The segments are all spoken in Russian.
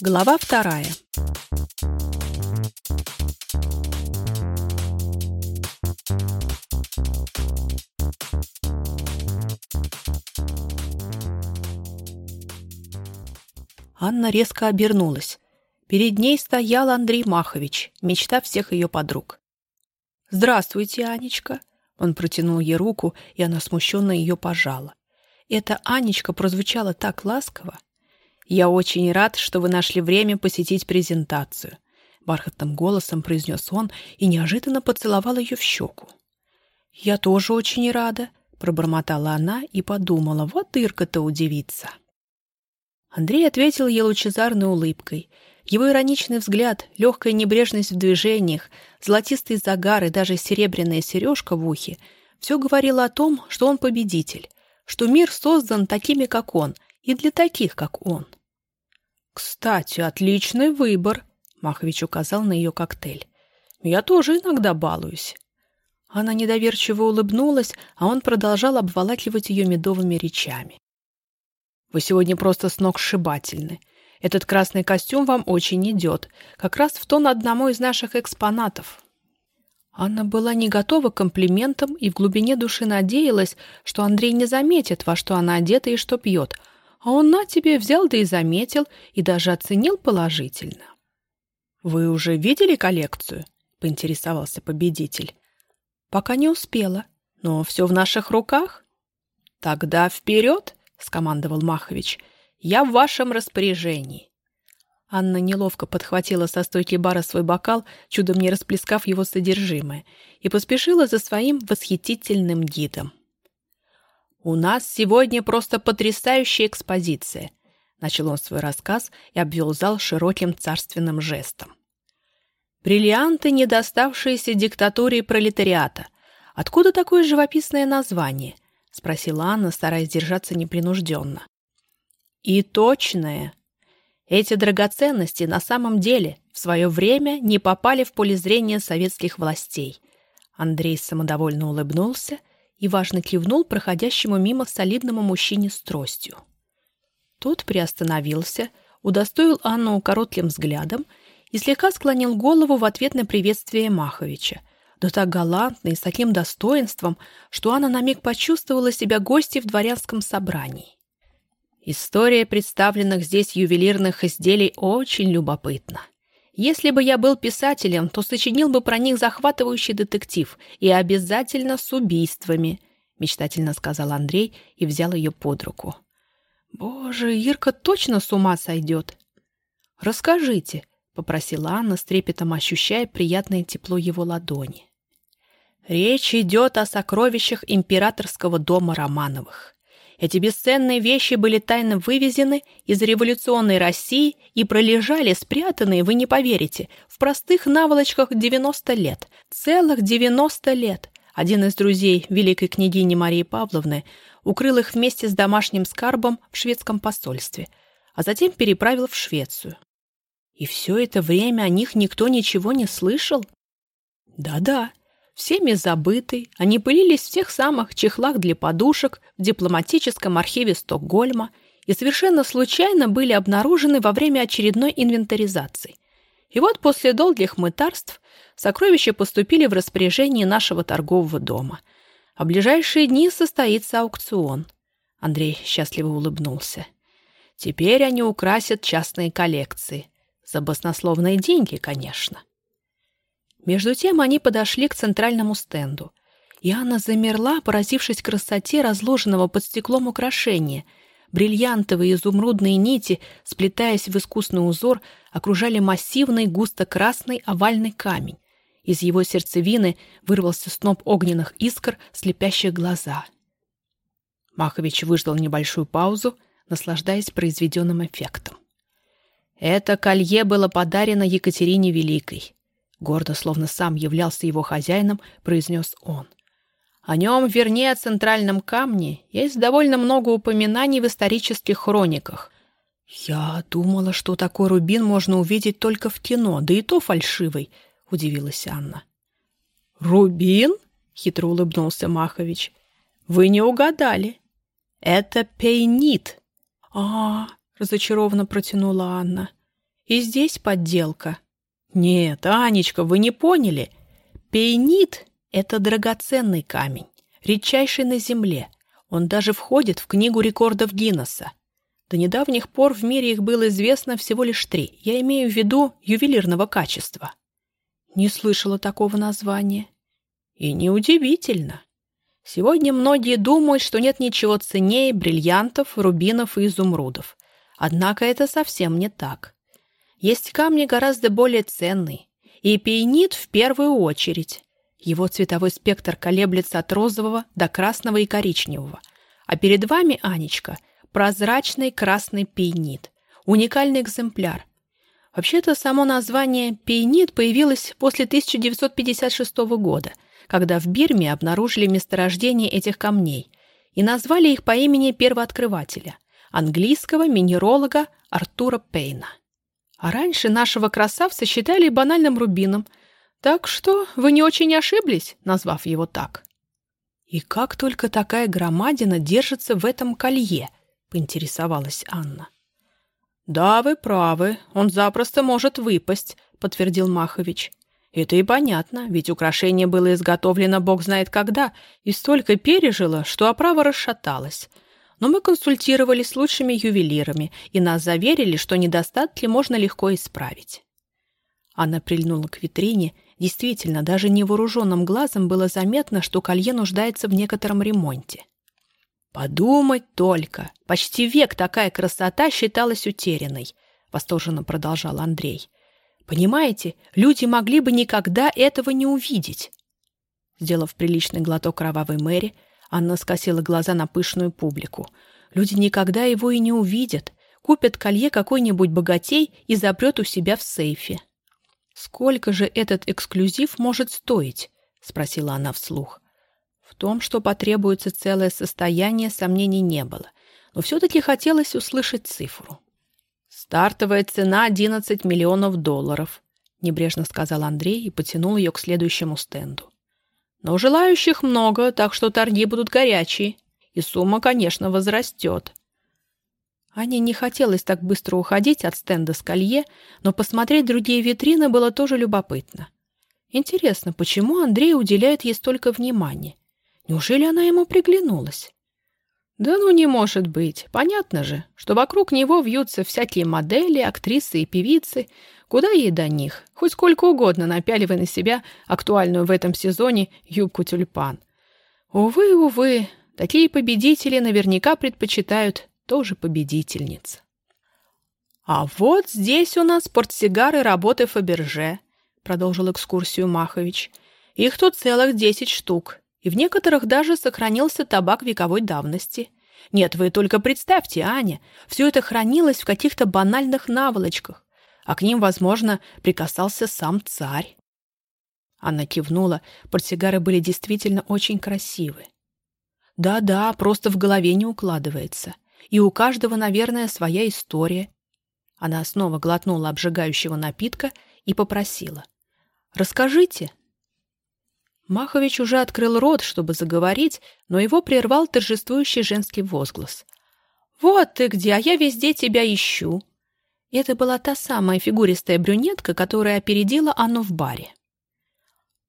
Глава вторая. Анна резко обернулась. Перед ней стоял Андрей Махович, мечта всех ее подруг. «Здравствуйте, Анечка!» Он протянул ей руку, и она смущенно ее пожала. Эта Анечка прозвучала так ласково. «Я очень рад, что вы нашли время посетить презентацию», — бархатным голосом произнес он и неожиданно поцеловал ее в щеку. «Я тоже очень рада», — пробормотала она и подумала, вот Ирка-то удивится. Андрей ответил ей лучезарной улыбкой. Его ироничный взгляд, легкая небрежность в движениях, золотистый загар и даже серебряная сережка в ухе — все говорило о том, что он победитель, что мир создан такими, как он, и для таких, как он. «Кстати, отличный выбор», — Махович указал на ее коктейль. «Я тоже иногда балуюсь». Она недоверчиво улыбнулась, а он продолжал обволакивать ее медовыми речами. «Вы сегодня просто сногсшибательны. Этот красный костюм вам очень идет, как раз в тон одному из наших экспонатов». Анна была не готова к комплиментам и в глубине души надеялась, что Андрей не заметит, во что она одета и что пьет, а он на тебе взял да и заметил, и даже оценил положительно. «Вы уже видели коллекцию?» — поинтересовался победитель. «Пока не успела, но все в наших руках». «Тогда вперед!» — скомандовал Махович. «Я в вашем распоряжении. Анна неловко подхватила со стойки бара свой бокал, чудом не расплескав его содержимое, и поспешила за своим восхитительным гидом. «У нас сегодня просто потрясающая экспозиция», — начал он свой рассказ и обвел зал широким царственным жестом. «Бриллианты, не доставшиеся диктатуре пролетариата. Откуда такое живописное название?» — спросила Анна, стараясь держаться непринужденно. «И точное», эти драгоценности на самом деле в свое время не попали в поле зрения советских властей. Андрей самодовольно улыбнулся и важно кивнул проходящему мимо солидному мужчине с тростью. Тот приостановился, удостоил Анну коротким взглядом и слегка склонил голову в ответ на приветствие Маховича, да так галантно и с таким достоинством, что Анна на миг почувствовала себя гостьей в дворянском собрании. История представленных здесь ювелирных изделий очень любопытна. Если бы я был писателем, то сочинил бы про них захватывающий детектив и обязательно с убийствами, мечтательно сказал Андрей и взял ее под руку. Боже, Ирка точно с ума сойдет. Расскажите, попросила Анна с трепетом, ощущая приятное тепло его ладони. Речь идет о сокровищах императорского дома Романовых. Эти бесценные вещи были тайно вывезены из революционной России и пролежали, спрятанные, вы не поверите, в простых наволочках 90 лет. Целых 90 лет. Один из друзей великой княгини Марии Павловны укрыл их вместе с домашним скарбом в шведском посольстве, а затем переправил в Швецию. И все это время о них никто ничего не слышал? Да-да, всеми забытый, они пылились в тех самых чехлах для подушек в дипломатическом архиве Стокгольма и совершенно случайно были обнаружены во время очередной инвентаризации. И вот после долгих мытарств сокровища поступили в распоряжение нашего торгового дома. А в ближайшие дни состоится аукцион. Андрей счастливо улыбнулся. Теперь они украсят частные коллекции. За баснословные деньги, конечно. Между тем они подошли к центральному стенду. И Анна замерла, поразившись красоте разложенного под стеклом украшения. Бриллиантовые изумрудные нити, сплетаясь в искусный узор, окружали массивный густо-красный овальный камень. Из его сердцевины вырвался сноп огненных искр, слепящих глаза. Махович выждал небольшую паузу, наслаждаясь произведенным эффектом. Это колье было подарено Екатерине Великой гордо, словно сам являлся его хозяином, произнес он. О нем, вернее, о центральном камне, есть довольно много упоминаний в исторических хрониках. «Я думала, что такой рубин можно увидеть только в кино, да и то фальшивый», — удивилась Анна. «Рубин?» — хитро улыбнулся Махович. «Вы не угадали. Это пейнит». «А, -а — разочарованно протянула Анна. И здесь подделка. Нет, Анечка, вы не поняли. Пейнит — это драгоценный камень, редчайший на Земле. Он даже входит в книгу рекордов Гиннесса. До недавних пор в мире их было известно всего лишь три. Я имею в виду ювелирного качества. Не слышала такого названия. И неудивительно. Сегодня многие думают, что нет ничего ценнее бриллиантов, рубинов и изумрудов. Однако это совсем не так. Есть камни гораздо более ценные. И пейнит в первую очередь. Его цветовой спектр колеблется от розового до красного и коричневого. А перед вами, Анечка, прозрачный красный пейнит. Уникальный экземпляр. Вообще-то само название пейнит появилось после 1956 года – когда в Бирме обнаружили месторождение этих камней и назвали их по имени первооткрывателя, английского минералога Артура Пейна. А раньше нашего красавца считали банальным рубином, так что вы не очень ошиблись, назвав его так. «И как только такая громадина держится в этом колье?» — поинтересовалась Анна. «Да, вы правы, он запросто может выпасть», — подтвердил Махович. Это и понятно, ведь украшение было изготовлено бог знает когда и столько пережило, что оправа расшаталась. Но мы консультировались с лучшими ювелирами, и нас заверили, что недостатки можно легко исправить. Она прильнула к витрине. Действительно, даже невооруженным глазом было заметно, что колье нуждается в некотором ремонте. «Подумать только! Почти век такая красота считалась утерянной», — восторженно продолжал Андрей. Понимаете, люди могли бы никогда этого не увидеть. Сделав приличный глоток кровавой Мэри, Анна скосила глаза на пышную публику. Люди никогда его и не увидят. Купят колье какой-нибудь богатей и запрет у себя в сейфе. «Сколько же этот эксклюзив может стоить?» — спросила она вслух. В том, что потребуется целое состояние, сомнений не было, но все-таки хотелось услышать цифру. «Стартовая цена 11 миллионов долларов», — небрежно сказал Андрей и потянул ее к следующему стенду. «Но желающих много, так что торги будут горячие, и сумма, конечно, возрастет». Ане не хотелось так быстро уходить от стенда с колье, но посмотреть другие витрины было тоже любопытно. Интересно, почему Андрей уделяет ей столько внимания? Неужели она ему приглянулась? Да ну не может быть. Понятно же, что вокруг него вьются всякие модели, актрисы и певицы. Куда ей до них? Хоть сколько угодно напяливай на себя актуальную в этом сезоне юбку-тюльпан. Увы, увы, такие победители наверняка предпочитают тоже победительниц. А вот здесь у нас портсигары работы Фаберже, продолжил экскурсию Махович. Их тут целых десять штук и в некоторых даже сохранился табак вековой давности. Нет, вы только представьте, Аня, все это хранилось в каких-то банальных наволочках, а к ним, возможно, прикасался сам царь. Анна кивнула, портсигары были действительно очень красивы. Да-да, просто в голове не укладывается. И у каждого, наверное, своя история. Она снова глотнула обжигающего напитка и попросила. «Расскажите, Махович уже открыл рот, чтобы заговорить, но его прервал торжествующий женский возглас. «Вот ты где, а я везде тебя ищу!» Это была та самая фигуристая брюнетка, которая опередила Анну в баре.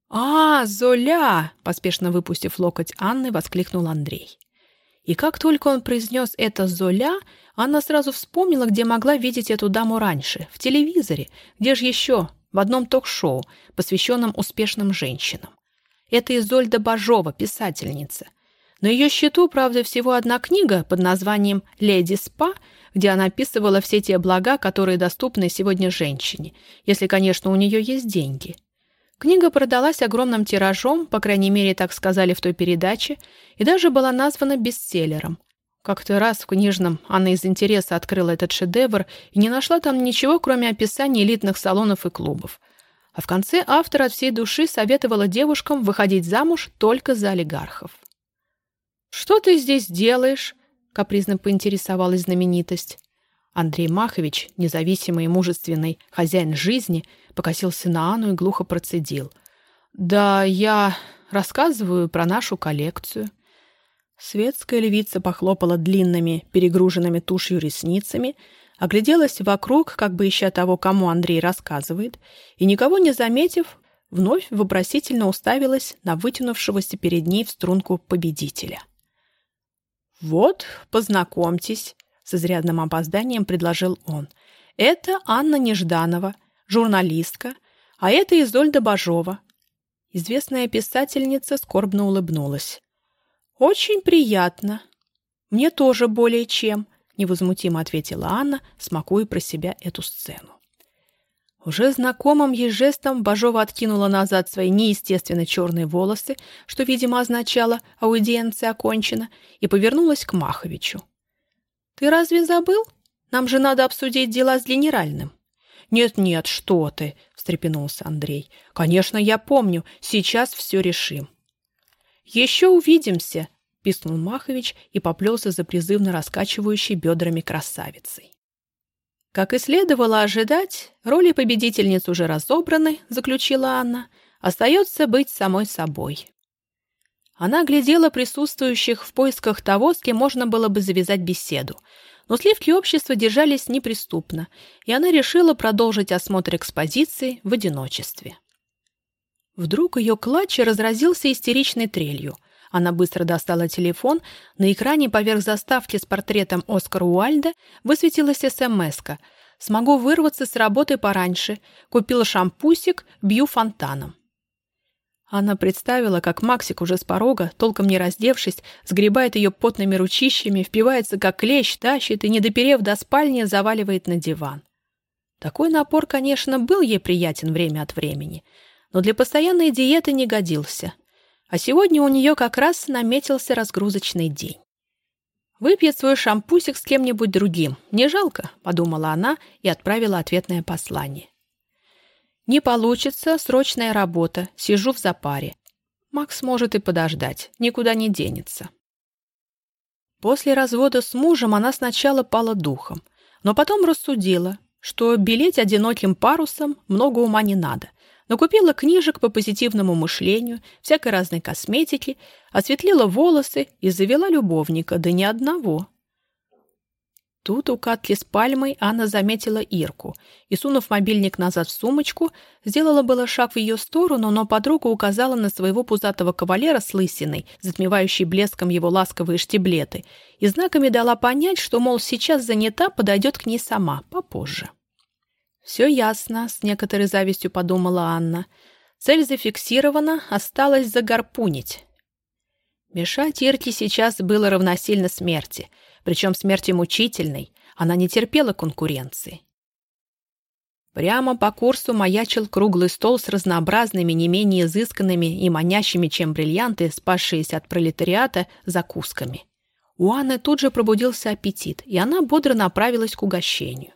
«А, Золя!» — поспешно выпустив локоть Анны, воскликнул Андрей. И как только он произнес это «Золя», Анна сразу вспомнила, где могла видеть эту даму раньше, в телевизоре, где же еще, в одном ток-шоу, посвященном успешным женщинам. Это Изольда Бажова, писательница. На ее счету, правда, всего одна книга под названием «Леди Спа», где она описывала все те блага, которые доступны сегодня женщине, если, конечно, у нее есть деньги. Книга продалась огромным тиражом, по крайней мере, так сказали в той передаче, и даже была названа бестселлером. Как-то раз в книжном она из интереса открыла этот шедевр и не нашла там ничего, кроме описания элитных салонов и клубов – а в конце автор от всей души советовала девушкам выходить замуж только за олигархов. «Что ты здесь делаешь?» — капризно поинтересовалась знаменитость. Андрей Махович, независимый и мужественный хозяин жизни, покосился на Анну и глухо процедил. «Да я рассказываю про нашу коллекцию». Светская львица похлопала длинными, перегруженными тушью ресницами, огляделась вокруг, как бы ища того, кому Андрей рассказывает, и, никого не заметив, вновь вопросительно уставилась на вытянувшегося перед ней в струнку победителя. «Вот, познакомьтесь», — с изрядным опозданием предложил он. «Это Анна Нежданова, журналистка, а это Изольда Бажова». Известная писательница скорбно улыбнулась. «Очень приятно. Мне тоже более чем», — невозмутимо ответила Анна, смакуя про себя эту сцену. Уже знакомым ей жестом Бажова откинула назад свои неестественно черные волосы, что, видимо, означало «аудиенция окончена», и повернулась к Маховичу. «Ты разве забыл? Нам же надо обсудить дела с генеральным». «Нет-нет, что ты!» — встрепенулся Андрей. «Конечно, я помню. Сейчас все решим». «Еще увидимся!» — пискнул Махович и поплелся за призывно раскачивающей бедрами красавицей. Как и следовало ожидать, роли победительниц уже разобраны, заключила Анна. Остается быть самой собой. Она глядела присутствующих в поисках того, с кем можно было бы завязать беседу. Но сливки общества держались неприступно, и она решила продолжить осмотр экспозиции в одиночестве. Вдруг ее клатч разразился истеричной трелью. Она быстро достала телефон. На экране поверх заставки с портретом Оскара Уальда высветилась смс -ка. «Смогу вырваться с работы пораньше. Купила шампусик, бью фонтаном». Она представила, как Максик уже с порога, толком не раздевшись, сгребает ее потными ручищами, впивается как клещ, тащит и, не доперев до спальни, заваливает на диван. Такой напор, конечно, был ей приятен время от времени — но для постоянной диеты не годился. А сегодня у нее как раз наметился разгрузочный день. «Выпьет свой шампусик с кем-нибудь другим. Не жалко», — подумала она и отправила ответное послание. «Не получится, срочная работа, сижу в запаре. Макс может и подождать, никуда не денется». После развода с мужем она сначала пала духом, но потом рассудила, что белеть одиноким парусом много ума не надо, Накупила книжек по позитивному мышлению, всякой разной косметики, осветлила волосы и завела любовника, да не одного. Тут у катки с пальмой Анна заметила Ирку и, сунув мобильник назад в сумочку, сделала было шаг в ее сторону, но подруга указала на своего пузатого кавалера с лысиной, затмевающей блеском его ласковые штиблеты, и знаками дала понять, что, мол, сейчас занята, подойдет к ней сама, попозже. «Все ясно», — с некоторой завистью подумала Анна. «Цель зафиксирована, осталось загарпунить». Мешать Ирке сейчас было равносильно смерти, причем смерти мучительной, она не терпела конкуренции. Прямо по курсу маячил круглый стол с разнообразными, не менее изысканными и манящими, чем бриллианты, спасшиеся от пролетариата, закусками. У Анны тут же пробудился аппетит, и она бодро направилась к угощению.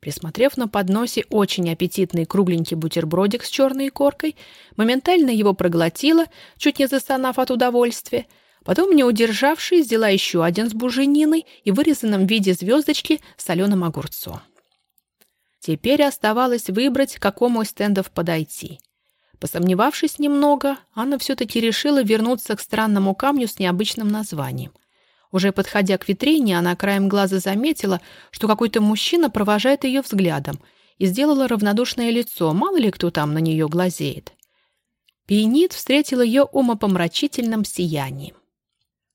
Присмотрев на подносе очень аппетитный кругленький бутербродик с черной коркой, моментально его проглотила, чуть не застонав от удовольствия. Потом, не удержавшись, взяла еще один с бужениной и вырезанным в виде звездочки соленым огурцом. Теперь оставалось выбрать, к какому из стендов подойти. Посомневавшись немного, Анна все-таки решила вернуться к странному камню с необычным названием. Уже подходя к витрине, она краем глаза заметила, что какой-то мужчина провожает ее взглядом и сделала равнодушное лицо, мало ли кто там на нее глазеет. Пиенит встретил ее умопомрачительным сиянием.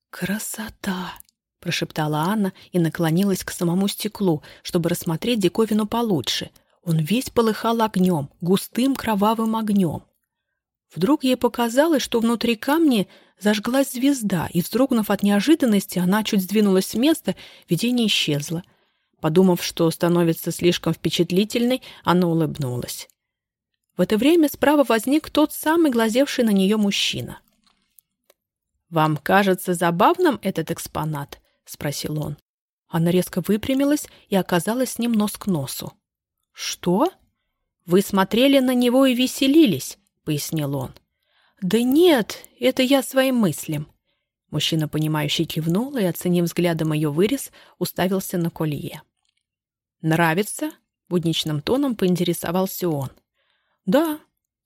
«Красота!» — прошептала Анна и наклонилась к самому стеклу, чтобы рассмотреть диковину получше. Он весь полыхал огнем, густым кровавым огнем. Вдруг ей показалось, что внутри камня зажглась звезда, и, вздрогнув от неожиданности, она чуть сдвинулась с места, видение исчезло. Подумав, что становится слишком впечатлительной, она улыбнулась. В это время справа возник тот самый глазевший на нее мужчина. «Вам кажется забавным этот экспонат?» — спросил он. Она резко выпрямилась и оказалась с ним нос к носу. «Что? Вы смотрели на него и веселились?» — пояснил он. «Да нет, это я своим мыслям». Мужчина, понимающий, кивнул и, оценив взглядом ее вырез, уставился на колье. «Нравится?» — будничным тоном поинтересовался он. «Да».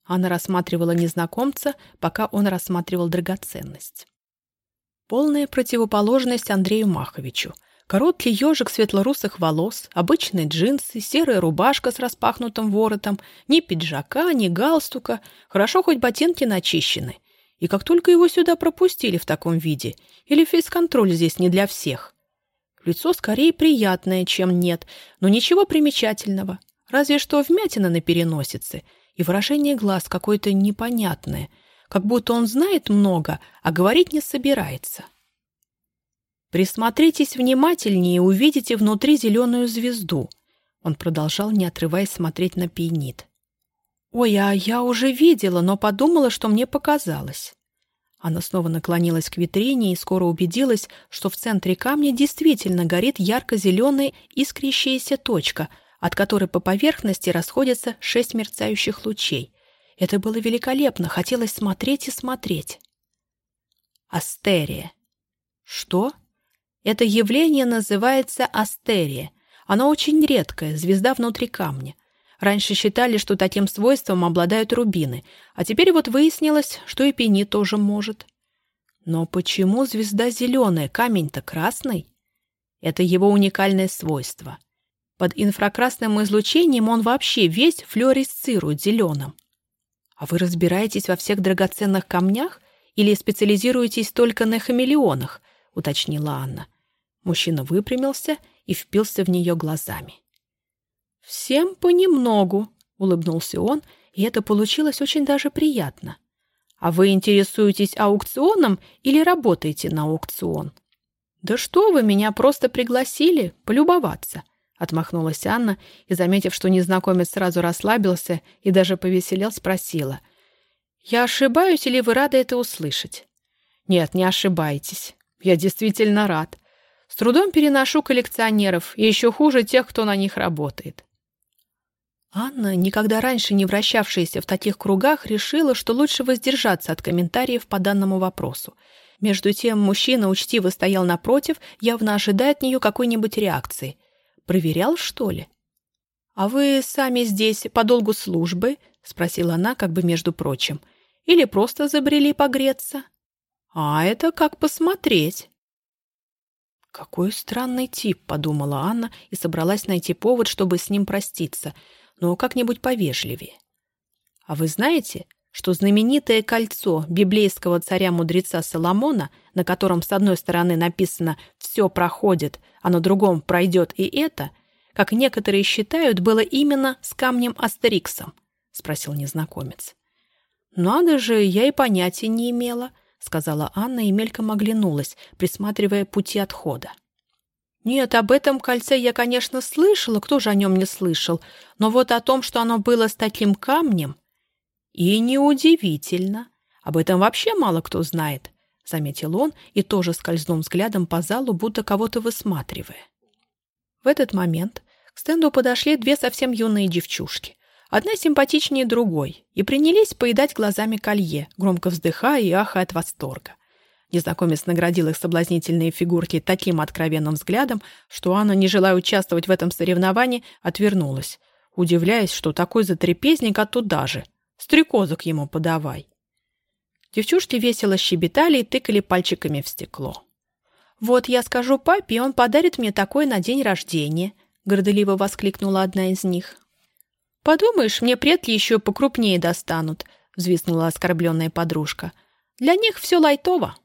Она рассматривала незнакомца, пока он рассматривал драгоценность. Полная противоположность Андрею Маховичу. Короткий ежик светлорусых волос, обычные джинсы, серая рубашка с распахнутым воротом, ни пиджака, ни галстука, хорошо хоть ботинки начищены. И как только его сюда пропустили в таком виде, или фейс-контроль здесь не для всех. Лицо скорее приятное, чем нет, но ничего примечательного. Разве что вмятина на переносице и выражение глаз какое-то непонятное, как будто он знает много, а говорить не собирается. «Присмотритесь внимательнее и увидите внутри зеленую звезду». Он продолжал, не отрываясь смотреть на пиенит. «Ой, а я уже видела, но подумала, что мне показалось». Она снова наклонилась к витрине и скоро убедилась, что в центре камня действительно горит ярко-зеленая искрящаяся точка, от которой по поверхности расходятся шесть мерцающих лучей. Это было великолепно, хотелось смотреть и смотреть. Астерия. Что? Это явление называется астерия. Оно очень редкое, звезда внутри камня. Раньше считали, что таким свойством обладают рубины, а теперь вот выяснилось, что и пени тоже может. Но почему звезда зеленая, камень-то красный? Это его уникальное свойство. Под инфракрасным излучением он вообще весь флюоресцирует зеленым. А вы разбираетесь во всех драгоценных камнях или специализируетесь только на хамелеонах, — уточнила Анна. Мужчина выпрямился и впился в нее глазами. «Всем понемногу», — улыбнулся он, и это получилось очень даже приятно. «А вы интересуетесь аукционом или работаете на аукцион?» «Да что вы, меня просто пригласили полюбоваться», — отмахнулась Анна и, заметив, что незнакомец сразу расслабился и даже повеселел, спросила. «Я ошибаюсь или вы рады это услышать?» «Нет, не ошибаетесь. Я действительно рад. С трудом переношу коллекционеров, и еще хуже тех, кто на них работает. Анна, никогда раньше не вращавшаяся в таких кругах, решила, что лучше воздержаться от комментариев по данному вопросу. Между тем мужчина учтиво стоял напротив, явно ожидая от нее какой-нибудь реакции. Проверял, что ли? «А вы сами здесь по долгу службы?» — спросила она, как бы между прочим. «Или просто забрели погреться?» А это как посмотреть. Какой странный тип, подумала Анна и собралась найти повод, чтобы с ним проститься, но как-нибудь повежливее. А вы знаете, что знаменитое кольцо библейского царя-мудреца Соломона, на котором с одной стороны написано «все проходит», а на другом «пройдет и это», как некоторые считают, было именно с камнем Астериксом? — спросил незнакомец. «Надо же, я и понятия не имела», — сказала Анна и мельком оглянулась, присматривая пути отхода. «Нет, об этом кольце я, конечно, слышала, кто же о нем не слышал, но вот о том, что оно было с таким камнем...» «И неудивительно. Об этом вообще мало кто знает», — заметил он и тоже скользнул взглядом по залу, будто кого-то высматривая. В этот момент к стенду подошли две совсем юные девчушки. Одна симпатичнее другой, и принялись поедать глазами колье, громко вздыхая и ахая от восторга. Незнакомец наградил их соблазнительные фигурки таким откровенным взглядом, что Анна, не желая участвовать в этом соревновании, отвернулась, удивляясь, что такой затрепезник оттуда же. Стрекозок ему подавай. Девчушки весело щебетали и тыкали пальчиками в стекло. «Вот я скажу папе, и он подарит мне такое на день рождения», — гордоливо воскликнула одна из них. «Подумаешь, мне предки еще покрупнее достанут», — взвиснула оскорбленная подружка. «Для них все лайтово».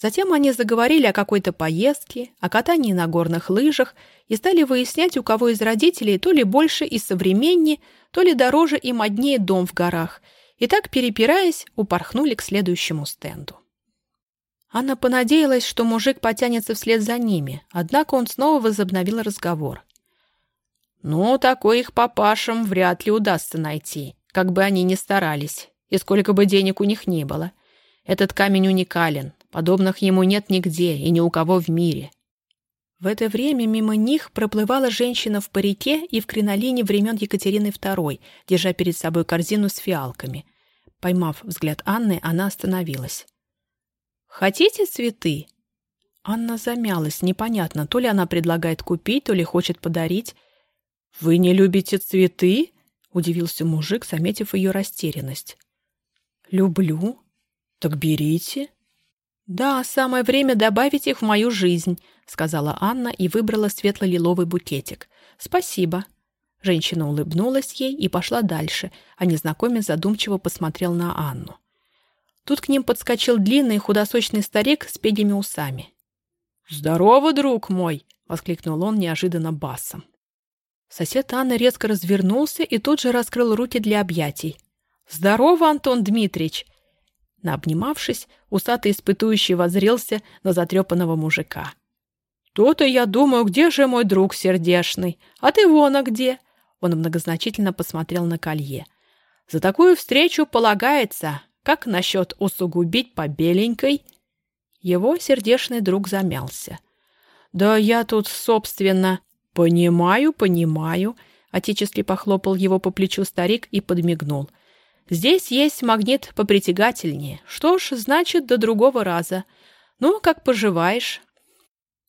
Затем они заговорили о какой-то поездке, о катании на горных лыжах и стали выяснять, у кого из родителей то ли больше и современнее, то ли дороже и моднее дом в горах, и так, перепираясь, упорхнули к следующему стенду. Анна понадеялась, что мужик потянется вслед за ними, однако он снова возобновил разговор. Ну, такой их папашам вряд ли удастся найти, как бы они ни старались, и сколько бы денег у них ни было. Этот камень уникален, подобных ему нет нигде и ни у кого в мире. В это время мимо них проплывала женщина в парике и в кринолине времен Екатерины II, держа перед собой корзину с фиалками. Поймав взгляд Анны, она остановилась. «Хотите цветы?» Анна замялась, непонятно, то ли она предлагает купить, то ли хочет подарить. «Вы не любите цветы?» — удивился мужик, заметив ее растерянность. «Люблю. Так берите». «Да, самое время добавить их в мою жизнь», — сказала Анна и выбрала светло-лиловый букетик. «Спасибо». Женщина улыбнулась ей и пошла дальше, а незнакомец задумчиво посмотрел на Анну. Тут к ним подскочил длинный худосочный старик с пегими усами. «Здорово, друг мой!» — воскликнул он неожиданно басом. Сосед Анны резко развернулся и тут же раскрыл руки для объятий. «Здорово, Антон Дмитриевич!» Наобнимавшись, усатый испытующий возрился на затрепанного мужика. «То-то я думаю, где же мой друг сердешный? А ты вон, а где?» Он многозначительно посмотрел на колье. «За такую встречу полагается. Как насчет усугубить по беленькой?» Его сердечный друг замялся. «Да я тут, собственно...» «Понимаю, понимаю», — отечески похлопал его по плечу старик и подмигнул. Здесь есть магнит попритягательнее. Что ж, значит, до другого раза. Ну, как поживаешь?»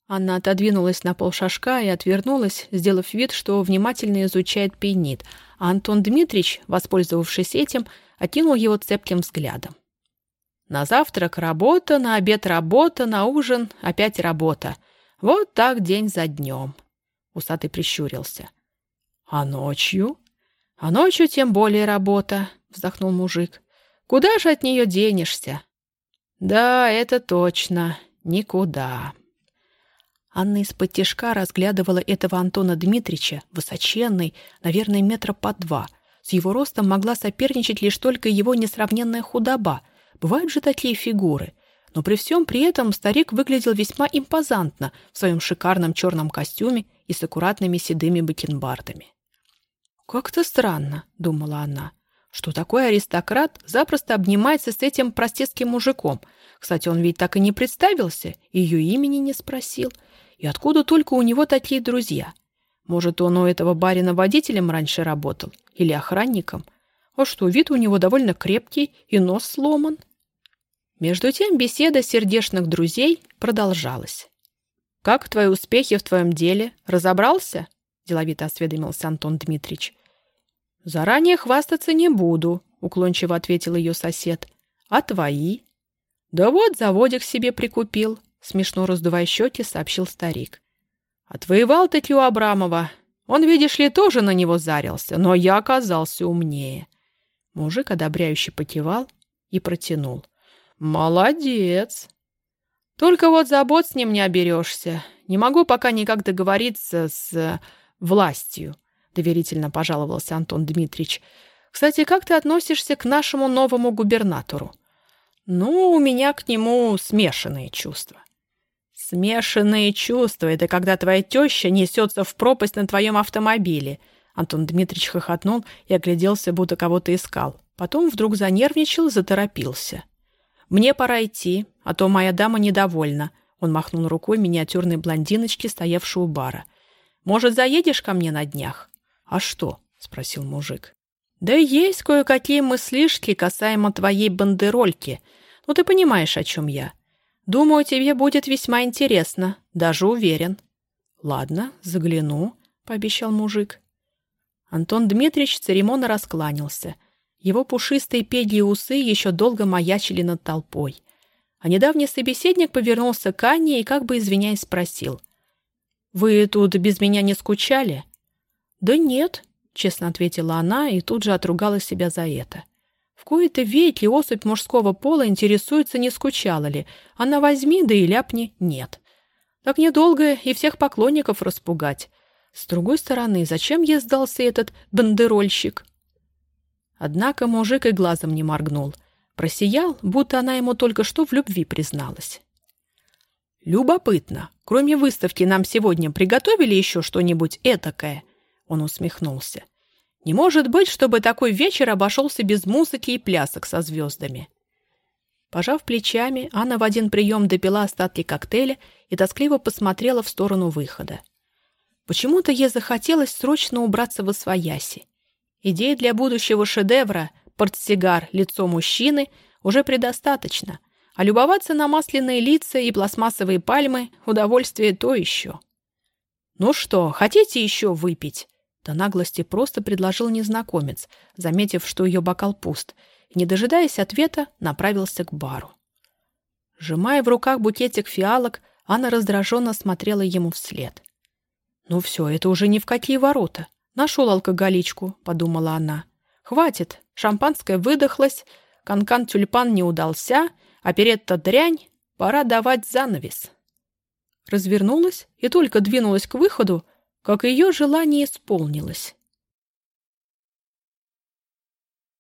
Анна отодвинулась на полшажка и отвернулась, сделав вид, что внимательно изучает пейнит, а Антон Дмитриевич, воспользовавшись этим, окинул его цепким взглядом. «На завтрак работа, на обед работа, на ужин опять работа. Вот так день за днем», — усатый прищурился. «А ночью?» «А ночью тем более работа. — вздохнул мужик. «Куда же от нее денешься?» «Да, это точно. Никуда». Анна из-под тяжка разглядывала этого Антона Дмитрича, высоченный, наверное, метра по два. С его ростом могла соперничать лишь только его несравненная худоба. Бывают же такие фигуры. Но при всем при этом старик выглядел весьма импозантно в своем шикарном черном костюме и с аккуратными седыми бакенбардами. «Как-то странно», — думала она что такой аристократ запросто обнимается с этим простецким мужиком. Кстати, он ведь так и не представился, ее имени не спросил. И откуда только у него такие друзья? Может, он у этого барина водителем раньше работал? Или охранником? А что, вид у него довольно крепкий и нос сломан. Между тем беседа сердечных друзей продолжалась. «Как твои успехи в твоем деле? Разобрался?» – деловито осведомился Антон Дмитриевич. «Заранее хвастаться не буду», — уклончиво ответил ее сосед. «А твои?» «Да вот, заводик себе прикупил», — смешно раздувая щеки, сообщил старик. «Отвоевал таки у Абрамова. Он, видишь ли, тоже на него зарился, но я оказался умнее». Мужик одобряюще покивал и протянул. «Молодец!» «Только вот забот с ним не оберешься. Не могу пока никак договориться с э, властью». — доверительно пожаловался Антон Дмитриевич. «Кстати, как ты относишься к нашему новому губернатору?» «Ну, у меня к нему смешанные чувства». «Смешанные чувства — это когда твоя теща несется в пропасть на твоем автомобиле». Антон Дмитриевич хохотнул и огляделся, будто кого-то искал. Потом вдруг занервничал заторопился. «Мне пора идти, а то моя дама недовольна», — он махнул рукой миниатюрной блондиночке, стоявшей у бара. «Может, заедешь ко мне на днях?» «А что?» — спросил мужик. «Да есть кое-какие мыслишки касаемо твоей бандерольки. Ну, ты понимаешь, о чем я. Думаю, тебе будет весьма интересно, даже уверен». «Ладно, загляну», — пообещал мужик. Антон Дмитриевич церемонно раскланялся. Его пушистые пеги и усы еще долго маячили над толпой. А недавний собеседник повернулся к Анне и, как бы извиняясь, спросил. «Вы тут без меня не скучали?» «Да нет», — честно ответила она и тут же отругала себя за это. В кои-то веки особь мужского пола интересуется, не скучала ли. Она возьми, да и ляпни «нет». Так недолго и всех поклонников распугать. С другой стороны, зачем ей сдался этот бандерольщик? Однако мужик и глазом не моргнул. Просиял, будто она ему только что в любви призналась. «Любопытно. Кроме выставки нам сегодня приготовили еще что-нибудь этакое?» Он усмехнулся. «Не может быть, чтобы такой вечер обошелся без музыки и плясок со звездами». Пожав плечами, Анна в один прием допила остатки коктейля и тоскливо посмотрела в сторону выхода. Почему-то ей захотелось срочно убраться в освояси. Идеи для будущего шедевра «Портсигар. Лицо мужчины» уже предостаточно, а любоваться на масляные лица и пластмассовые пальмы – удовольствие то еще. «Ну что, хотите еще выпить?» До наглости просто предложил незнакомец, заметив, что ее бокал пуст, и, не дожидаясь ответа, направился к бару. Сжимая в руках букетик фиалок, Анна раздраженно смотрела ему вслед. «Ну все, это уже ни в какие ворота. Нашел алкоголичку», — подумала она. «Хватит, шампанское выдохлось, канкан-тюльпан не удался, а перед-то дрянь, пора давать занавес». Развернулась и только двинулась к выходу, как ее желание исполнилось.